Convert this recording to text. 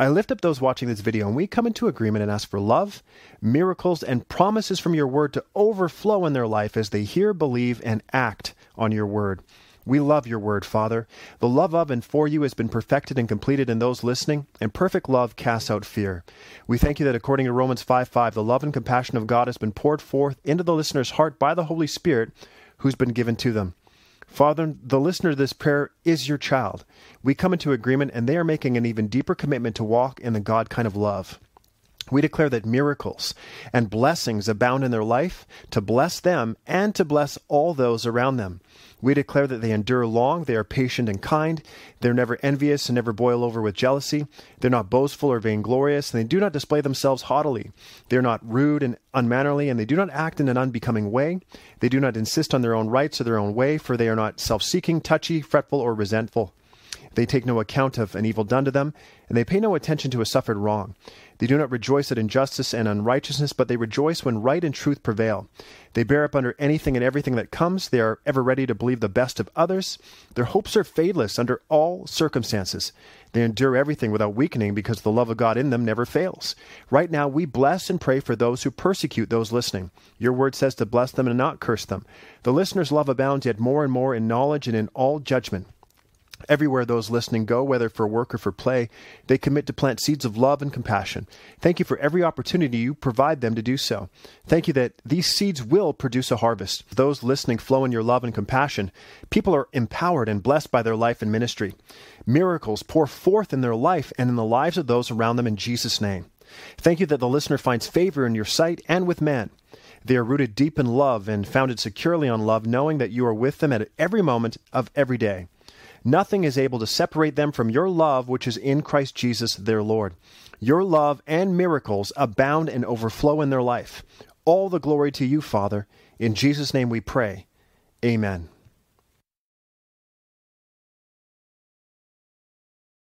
I lift up those watching this video and we come into agreement and ask for love, miracles, and promises from your word to overflow in their life as they hear, believe, and act on your word. We love your word, Father. The love of and for you has been perfected and completed in those listening, and perfect love casts out fear. We thank you that according to Romans 5 5, the love and compassion of God has been poured forth into the listener's heart by the Holy Spirit who's been given to them. Father, the listener to this prayer is your child. We come into agreement, and they are making an even deeper commitment to walk in the God kind of love. We declare that miracles and blessings abound in their life to bless them and to bless all those around them. We declare that they endure long, they are patient and kind, they're never envious and never boil over with jealousy, they're not boastful or vainglorious, and they do not display themselves haughtily. They're not rude and unmannerly, and they do not act in an unbecoming way. They do not insist on their own rights or their own way, for they are not self seeking, touchy, fretful, or resentful. They take no account of an evil done to them, and they pay no attention to a suffered wrong. They do not rejoice at injustice and unrighteousness, but they rejoice when right and truth prevail. They bear up under anything and everything that comes. They are ever ready to believe the best of others. Their hopes are fadeless under all circumstances. They endure everything without weakening because the love of God in them never fails. Right now, we bless and pray for those who persecute those listening. Your word says to bless them and not curse them. The listener's love abounds yet more and more in knowledge and in all judgment. Everywhere those listening go, whether for work or for play, they commit to plant seeds of love and compassion. Thank you for every opportunity you provide them to do so. Thank you that these seeds will produce a harvest. Those listening flow in your love and compassion. People are empowered and blessed by their life and ministry. Miracles pour forth in their life and in the lives of those around them in Jesus' name. Thank you that the listener finds favor in your sight and with man. They are rooted deep in love and founded securely on love, knowing that you are with them at every moment of every day. Nothing is able to separate them from your love, which is in Christ Jesus their Lord. Your love and miracles abound and overflow in their life. All the glory to you, Father. In Jesus' name we pray. Amen.